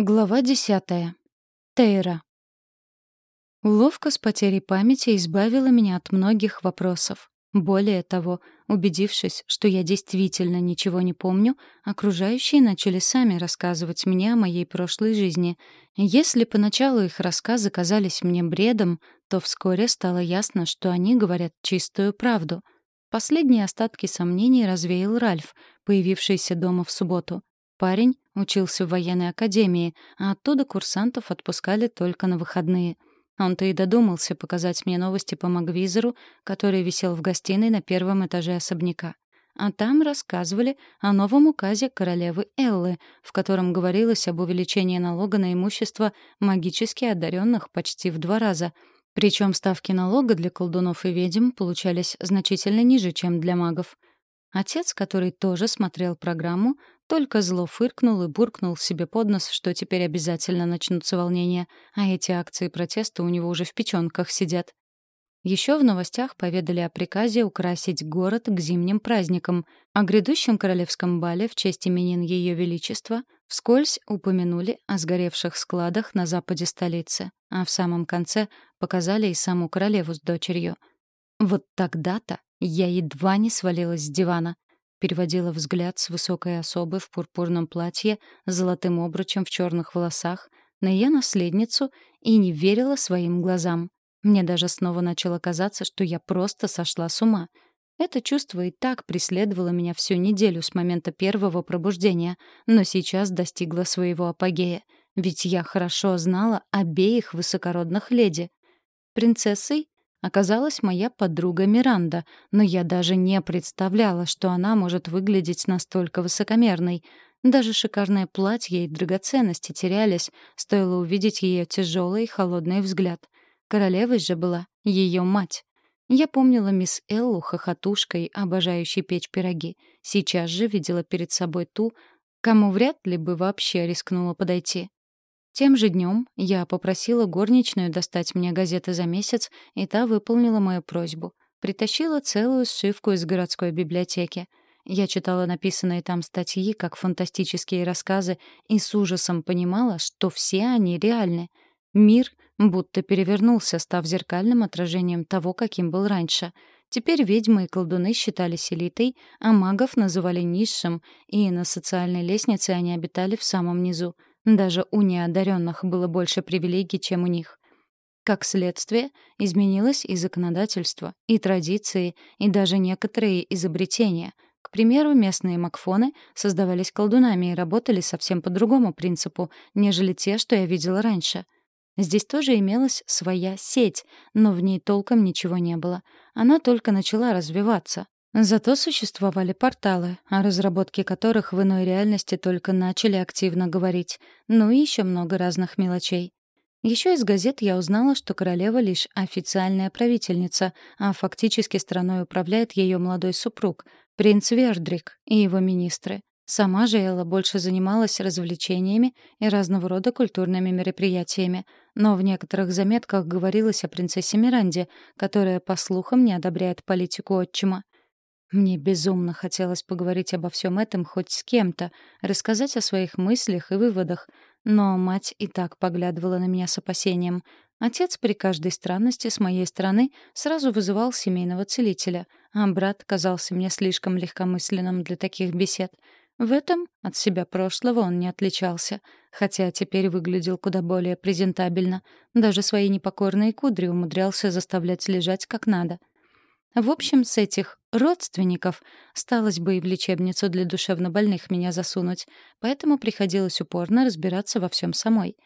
Глава десятая. Тейра. Уловка с потерей памяти избавила меня от многих вопросов. Более того, убедившись, что я действительно ничего не помню, окружающие начали сами рассказывать мне о моей прошлой жизни. Если поначалу их рассказы казались мне бредом, то вскоре стало ясно, что они говорят чистую правду. Последние остатки сомнений развеял Ральф, появившийся дома в субботу. Парень учился в военной академии, а оттуда курсантов отпускали только на выходные. Он-то и додумался показать мне новости по Магвизору, который висел в гостиной на первом этаже особняка. А там рассказывали о новом указе королевы Эллы, в котором говорилось об увеличении налога на имущество магически одаренных почти в два раза. Причем ставки налога для колдунов и ведьм получались значительно ниже, чем для магов. Отец, который тоже смотрел программу, только зло фыркнул и буркнул себе под нос, что теперь обязательно начнутся волнения, а эти акции протеста у него уже в печёнках сидят. Еще в новостях поведали о приказе украсить город к зимним праздникам, о грядущем королевском бале в честь именин Ее Величества, вскользь упомянули о сгоревших складах на западе столицы, а в самом конце показали и саму королеву с дочерью. Вот тогда-то я едва не свалилась с дивана переводила взгляд с высокой особы в пурпурном платье с золотым обручем в черных волосах на ее наследницу и не верила своим глазам. Мне даже снова начало казаться, что я просто сошла с ума. Это чувство и так преследовало меня всю неделю с момента первого пробуждения, но сейчас достигло своего апогея, ведь я хорошо знала обеих высокородных леди. Принцессой оказалась моя подруга Миранда, но я даже не представляла, что она может выглядеть настолько высокомерной. Даже шикарное платье и драгоценности терялись, стоило увидеть ее тяжелый и холодный взгляд. Королевой же была ее мать. Я помнила мисс Эллу хохотушкой, обожающей печь пироги. Сейчас же видела перед собой ту, кому вряд ли бы вообще рискнула подойти. Тем же днем я попросила горничную достать мне газеты за месяц, и та выполнила мою просьбу. Притащила целую сшивку из городской библиотеки. Я читала написанные там статьи как фантастические рассказы и с ужасом понимала, что все они реальны. Мир будто перевернулся, став зеркальным отражением того, каким был раньше. Теперь ведьмы и колдуны считались элитой, а магов называли низшим, и на социальной лестнице они обитали в самом низу — даже у неодаренных было больше привилегий, чем у них. Как следствие, изменилось и законодательство, и традиции, и даже некоторые изобретения. К примеру, местные макфоны создавались колдунами и работали совсем по другому принципу, нежели те, что я видела раньше. Здесь тоже имелась своя сеть, но в ней толком ничего не было. Она только начала развиваться. Зато существовали порталы, о разработке которых в иной реальности только начали активно говорить, ну и еще много разных мелочей. Еще из газет я узнала, что королева лишь официальная правительница, а фактически страной управляет ее молодой супруг, принц Вердрик и его министры. Сама же Элла больше занималась развлечениями и разного рода культурными мероприятиями, но в некоторых заметках говорилось о принцессе Миранде, которая, по слухам, не одобряет политику отчима. Мне безумно хотелось поговорить обо всем этом хоть с кем-то, рассказать о своих мыслях и выводах, но мать и так поглядывала на меня с опасением. Отец при каждой странности с моей стороны сразу вызывал семейного целителя, а брат казался мне слишком легкомысленным для таких бесед. В этом от себя прошлого он не отличался, хотя теперь выглядел куда более презентабельно. Даже свои непокорные кудри умудрялся заставлять лежать как надо — в общем, с этих родственников сталось бы и в лечебницу для душевнобольных меня засунуть, поэтому приходилось упорно разбираться во всем самой.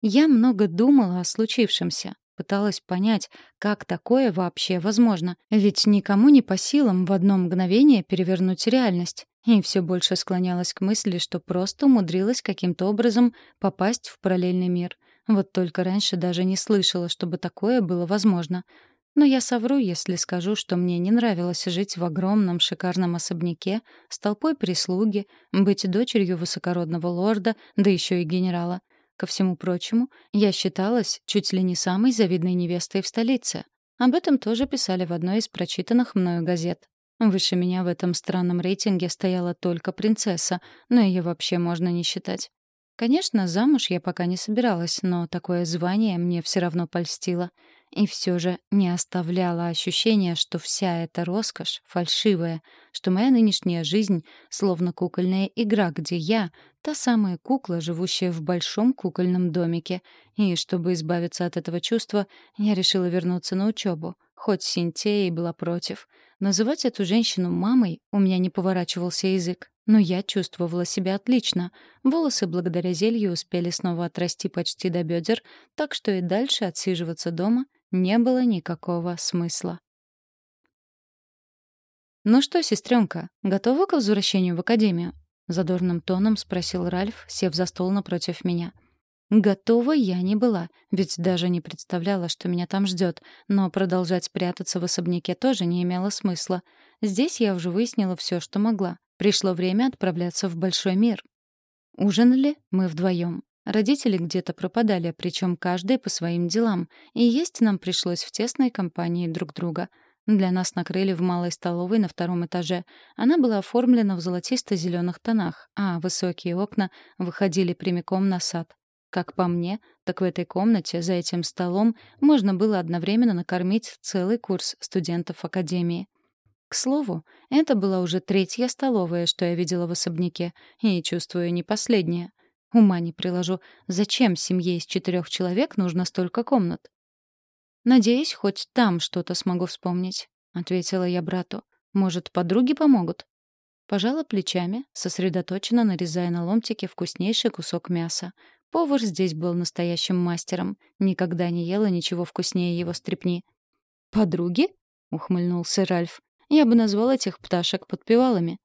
Я много думала о случившемся, пыталась понять, как такое вообще возможно, ведь никому не по силам в одно мгновение перевернуть реальность. И все больше склонялась к мысли, что просто умудрилась каким-то образом попасть в параллельный мир. Вот только раньше даже не слышала, чтобы такое было возможно — но я совру, если скажу, что мне не нравилось жить в огромном шикарном особняке с толпой прислуги, быть дочерью высокородного лорда, да еще и генерала. Ко всему прочему, я считалась чуть ли не самой завидной невестой в столице. Об этом тоже писали в одной из прочитанных мною газет. Выше меня в этом странном рейтинге стояла только принцесса, но ее вообще можно не считать. Конечно, замуж я пока не собиралась, но такое звание мне все равно польстило. И все же не оставляло ощущения, что вся эта роскошь фальшивая, что моя нынешняя жизнь словно кукольная игра, где я — та самая кукла, живущая в большом кукольном домике. И чтобы избавиться от этого чувства, я решила вернуться на учебу, хоть Синтия и была против. Называть эту женщину мамой у меня не поворачивался язык. Но я чувствовала себя отлично. Волосы благодаря зелью успели снова отрасти почти до бедер, так что и дальше отсиживаться дома не было никакого смысла. «Ну что, сестренка, готова к возвращению в академию?» — задорным тоном спросил Ральф, сев за стол напротив меня. Готова я не была, ведь даже не представляла, что меня там ждет, но продолжать прятаться в особняке тоже не имело смысла. Здесь я уже выяснила все, что могла. Пришло время отправляться в большой мир. Ужинали мы вдвоем. Родители где-то пропадали, причем каждый по своим делам, и есть нам пришлось в тесной компании друг друга. Для нас накрыли в малой столовой на втором этаже. Она была оформлена в золотисто-зеленых тонах, а высокие окна выходили прямиком на сад. Как по мне, так в этой комнате, за этим столом, можно было одновременно накормить целый курс студентов Академии. К слову, это была уже третья столовая, что я видела в особняке, и, чувствую, не последняя. Ума не приложу, зачем семье из четырех человек нужно столько комнат? «Надеюсь, хоть там что-то смогу вспомнить», — ответила я брату. «Может, подруги помогут?» Пожала плечами, сосредоточенно нарезая на ломтики вкуснейший кусок мяса. Повар здесь был настоящим мастером. Никогда не ела ничего вкуснее его стрепни. «Подруги?» — ухмыльнулся Ральф. Я бы назвал этих пташек подпевалами.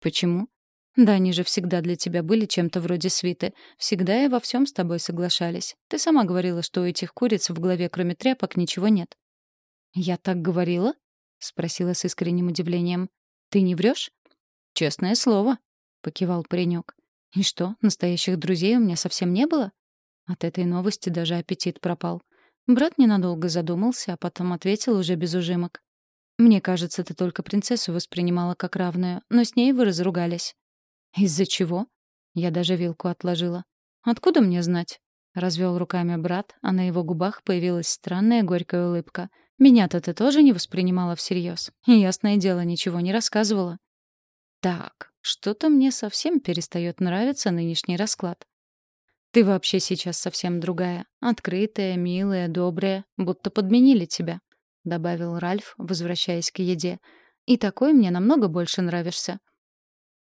Почему? Да они же всегда для тебя были чем-то вроде свиты. Всегда и во всем с тобой соглашались. Ты сама говорила, что у этих куриц в голове кроме тряпок ничего нет. Я так говорила? спросила с искренним удивлением. Ты не врешь? Честное слово, покивал паренек. И что, настоящих друзей у меня совсем не было? От этой новости даже аппетит пропал. Брат ненадолго задумался, а потом ответил уже без ужимок. Мне кажется, ты только принцессу воспринимала как равную, но с ней вы разругались. Из-за чего? Я даже вилку отложила. Откуда мне знать? Развел руками брат, а на его губах появилась странная горькая улыбка. Меня-то ты тоже не воспринимала всерьез. И ясное дело, ничего не рассказывала. Так, что-то мне совсем перестает нравиться нынешний расклад. Ты вообще сейчас совсем другая. Открытая, милая, добрая, будто подменили тебя. — добавил Ральф, возвращаясь к еде. «И такой мне намного больше нравишься».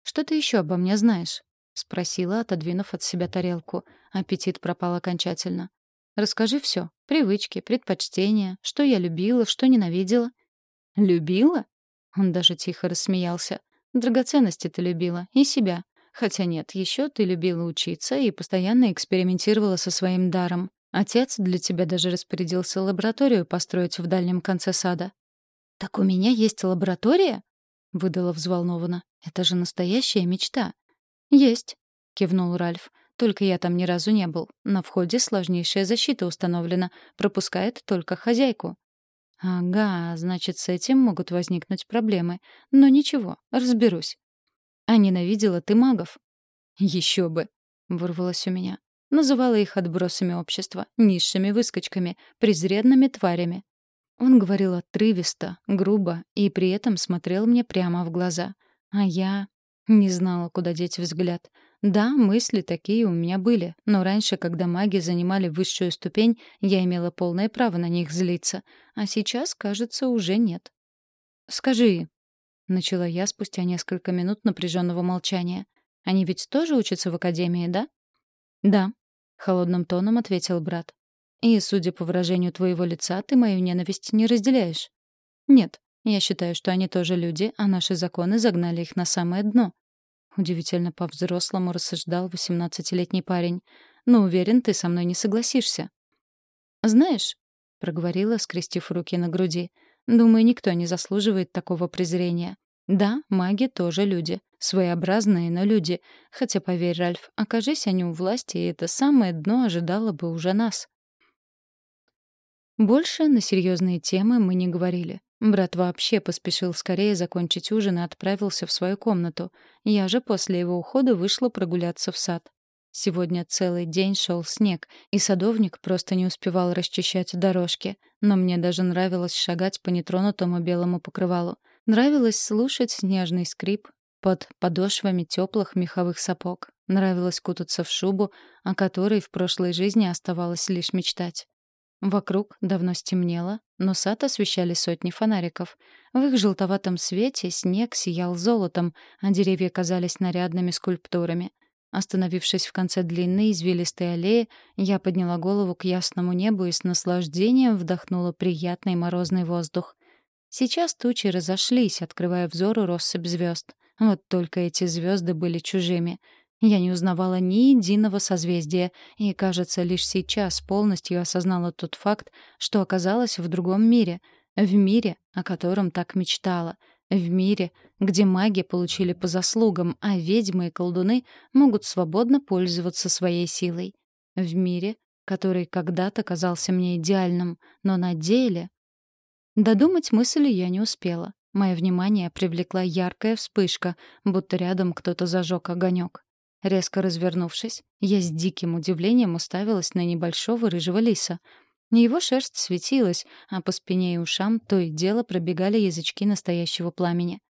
«Что ты еще обо мне знаешь?» — спросила, отодвинув от себя тарелку. Аппетит пропал окончательно. «Расскажи все: Привычки, предпочтения, что я любила, что ненавидела». «Любила?» Он даже тихо рассмеялся. «Драгоценности ты любила. И себя. Хотя нет, еще ты любила учиться и постоянно экспериментировала со своим даром. Отец для тебя даже распорядился лабораторию построить в дальнем конце сада. «Так у меня есть лаборатория?» — выдала взволнованно. «Это же настоящая мечта». «Есть», — кивнул Ральф. «Только я там ни разу не был. На входе сложнейшая защита установлена. Пропускает только хозяйку». «Ага, значит, с этим могут возникнуть проблемы. Но ничего, разберусь». «А ненавидела ты магов?» «Еще бы», — вырвалось у меня. Называла их отбросами общества, низшими выскочками, презренными тварями. Он говорил отрывисто, грубо и при этом смотрел мне прямо в глаза. А я не знала, куда деть взгляд. Да, мысли такие у меня были, но раньше, когда маги занимали высшую ступень, я имела полное право на них злиться. А сейчас, кажется, уже нет. «Скажи», — начала я спустя несколько минут напряженного молчания, «они ведь тоже учатся в академии, да?» «Да», — холодным тоном ответил брат. «И, судя по выражению твоего лица, ты мою ненависть не разделяешь». «Нет, я считаю, что они тоже люди, а наши законы загнали их на самое дно». Удивительно по-взрослому рассуждал восемнадцатилетний парень. «Но уверен, ты со мной не согласишься». «Знаешь», — проговорила, скрестив руки на груди, «думаю, никто не заслуживает такого презрения. Да, маги тоже люди. Своеобразные, но люди. Хотя, поверь, Ральф, окажись они у власти, и это самое дно ожидало бы уже нас. Больше на серьезные темы мы не говорили. Брат вообще поспешил скорее закончить ужин и отправился в свою комнату. Я же после его ухода вышла прогуляться в сад. Сегодня целый день шел снег, и садовник просто не успевал расчищать дорожки. Но мне даже нравилось шагать по нетронутому белому покрывалу. Нравилось слушать снежный скрип под подошвами теплых меховых сапог. Нравилось кутаться в шубу, о которой в прошлой жизни оставалось лишь мечтать. Вокруг давно стемнело, но сад освещали сотни фонариков. В их желтоватом свете снег сиял золотом, а деревья казались нарядными скульптурами — Остановившись в конце длинной извилистой аллеи, я подняла голову к ясному небу и с наслаждением вдохнула приятный морозный воздух. Сейчас тучи разошлись, открывая взору россыпь звезд. Вот только эти звезды были чужими. Я не узнавала ни единого созвездия, и, кажется, лишь сейчас полностью осознала тот факт, что оказалась в другом мире, в мире, о котором так мечтала — в мире, где маги получили по заслугам, а ведьмы и колдуны могут свободно пользоваться своей силой. В мире, который когда-то казался мне идеальным, но на деле... Додумать мысли я не успела. Мое внимание привлекла яркая вспышка, будто рядом кто-то зажег огонек. Резко развернувшись, я с диким удивлением уставилась на небольшого рыжего лиса — его шерсть светилась, а по спине и ушам то и дело пробегали язычки настоящего пламени.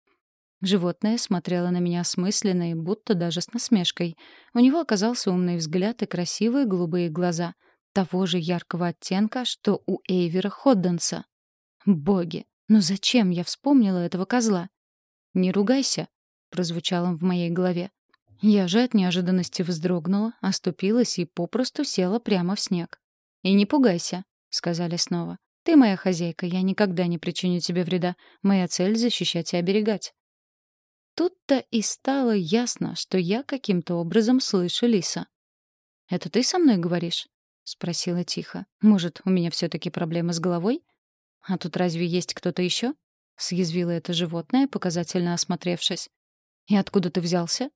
Животное смотрело на меня осмысленно и будто даже с насмешкой. У него оказался умный взгляд и красивые голубые глаза, того же яркого оттенка, что у Эйвера Ходденса. Боги, ну зачем я вспомнила этого козла? «Не ругайся», — прозвучал он в моей голове. Я же от неожиданности вздрогнула, оступилась и попросту села прямо в снег. «И не пугайся», — сказали снова. «Ты моя хозяйка, я никогда не причиню тебе вреда. Моя цель — защищать и оберегать». Тут-то и стало ясно, что я каким-то образом слышу Лиса. «Это ты со мной говоришь?» — спросила тихо. «Может, у меня все-таки проблемы с головой? А тут разве есть кто-то еще?» — съязвило это животное, показательно осмотревшись. «И откуда ты взялся?»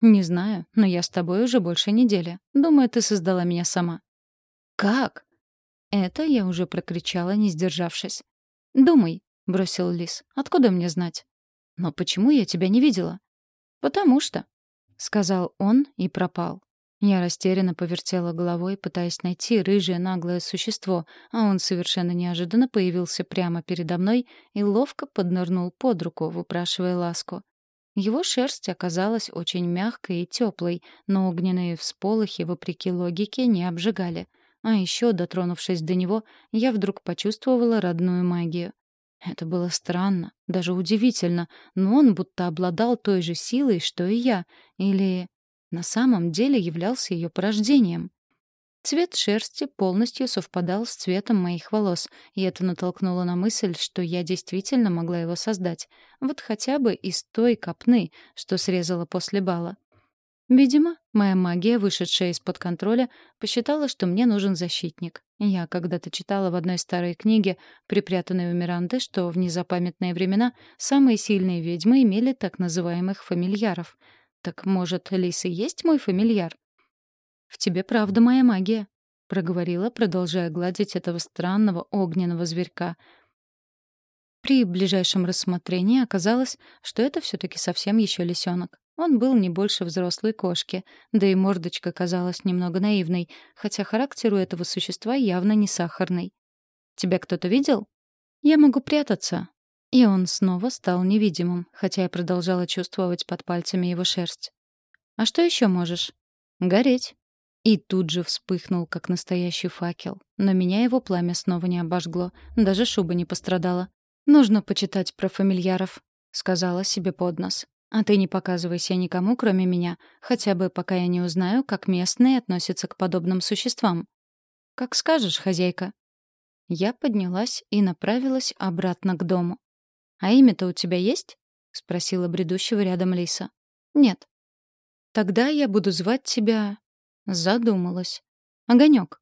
«Не знаю, но я с тобой уже больше недели. Думаю, ты создала меня сама». «Как?» Это я уже прокричала, не сдержавшись. «Думай», — бросил лис. «Откуда мне знать?» «Но почему я тебя не видела?» «Потому что», — сказал он и пропал. Я растерянно повертела головой, пытаясь найти рыжее наглое существо, а он совершенно неожиданно появился прямо передо мной и ловко поднырнул под руку, выпрашивая ласку. Его шерсть оказалась очень мягкой и теплой, но огненные всполохи, вопреки логике, не обжигали. А еще, дотронувшись до него, я вдруг почувствовала родную магию. Это было странно, даже удивительно, но он будто обладал той же силой, что и я, или на самом деле являлся ее порождением. Цвет шерсти полностью совпадал с цветом моих волос, и это натолкнуло на мысль, что я действительно могла его создать. Вот хотя бы из той копны, что срезала после бала. Видимо, моя магия, вышедшая из-под контроля, посчитала, что мне нужен защитник. Я когда-то читала в одной старой книге, припрятанной у Миранды, что в незапамятные времена самые сильные ведьмы имели так называемых фамильяров. Так, может, Лис и есть мой фамильяр? «В тебе правда моя магия», — проговорила, продолжая гладить этого странного огненного зверька. При ближайшем рассмотрении оказалось, что это все таки совсем еще лисенок. Он был не больше взрослой кошки, да и мордочка казалась немного наивной, хотя характер у этого существа явно не сахарный. «Тебя кто-то видел?» «Я могу прятаться». И он снова стал невидимым, хотя я продолжала чувствовать под пальцами его шерсть. «А что еще можешь?» «Гореть». И тут же вспыхнул, как настоящий факел. Но меня его пламя снова не обожгло, даже шуба не пострадала. «Нужно почитать про фамильяров», — сказала себе под нос. А ты не показывайся никому, кроме меня, хотя бы пока я не узнаю, как местные относятся к подобным существам. Как скажешь, хозяйка. Я поднялась и направилась обратно к дому. А имя-то у тебя есть? спросила бредущего рядом Лиса. Нет. Тогда я буду звать тебя Задумалась. Огонек.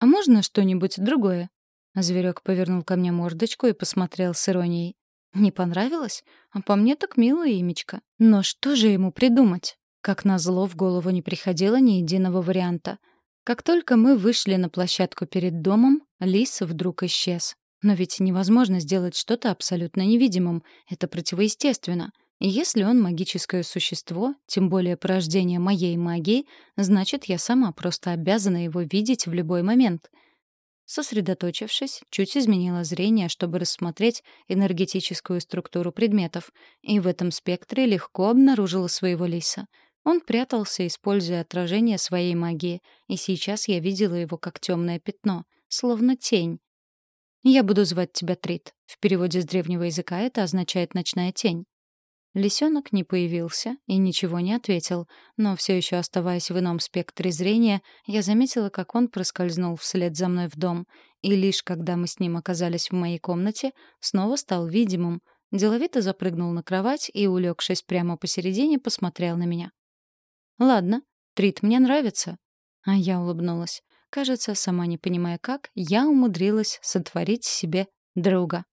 А можно что-нибудь другое? Зверек повернул ко мне мордочку и посмотрел с иронией. Не понравилось? А по мне так милое имечко. Но что же ему придумать? Как назло, в голову не приходило ни единого варианта. Как только мы вышли на площадку перед домом, лис вдруг исчез. Но ведь невозможно сделать что-то абсолютно невидимым. Это противоестественно. Если он магическое существо, тем более порождение моей магии, значит, я сама просто обязана его видеть в любой момент. Сосредоточившись, чуть изменила зрение, чтобы рассмотреть энергетическую структуру предметов, и в этом спектре легко обнаружила своего лиса. Он прятался, используя отражение своей магии, и сейчас я видела его как темное пятно, словно тень. «Я буду звать тебя Трит. В переводе с древнего языка это означает «ночная тень». Лисенок не появился и ничего не ответил, но все еще оставаясь в ином спектре зрения, я заметила, как он проскользнул вслед за мной в дом, и лишь когда мы с ним оказались в моей комнате, снова стал видимым, деловито запрыгнул на кровать и, улегшись прямо посередине, посмотрел на меня. «Ладно, Трит мне нравится». А я улыбнулась. Кажется, сама не понимая как, я умудрилась сотворить себе друга.